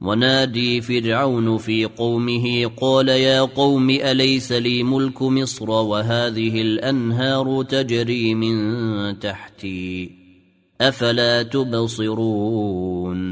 ونادي فرعون في قومه قال يا قوم أليس لي ملك مصر وهذه الأنهار تجري من تحتي؟ أفلا تبصرون؟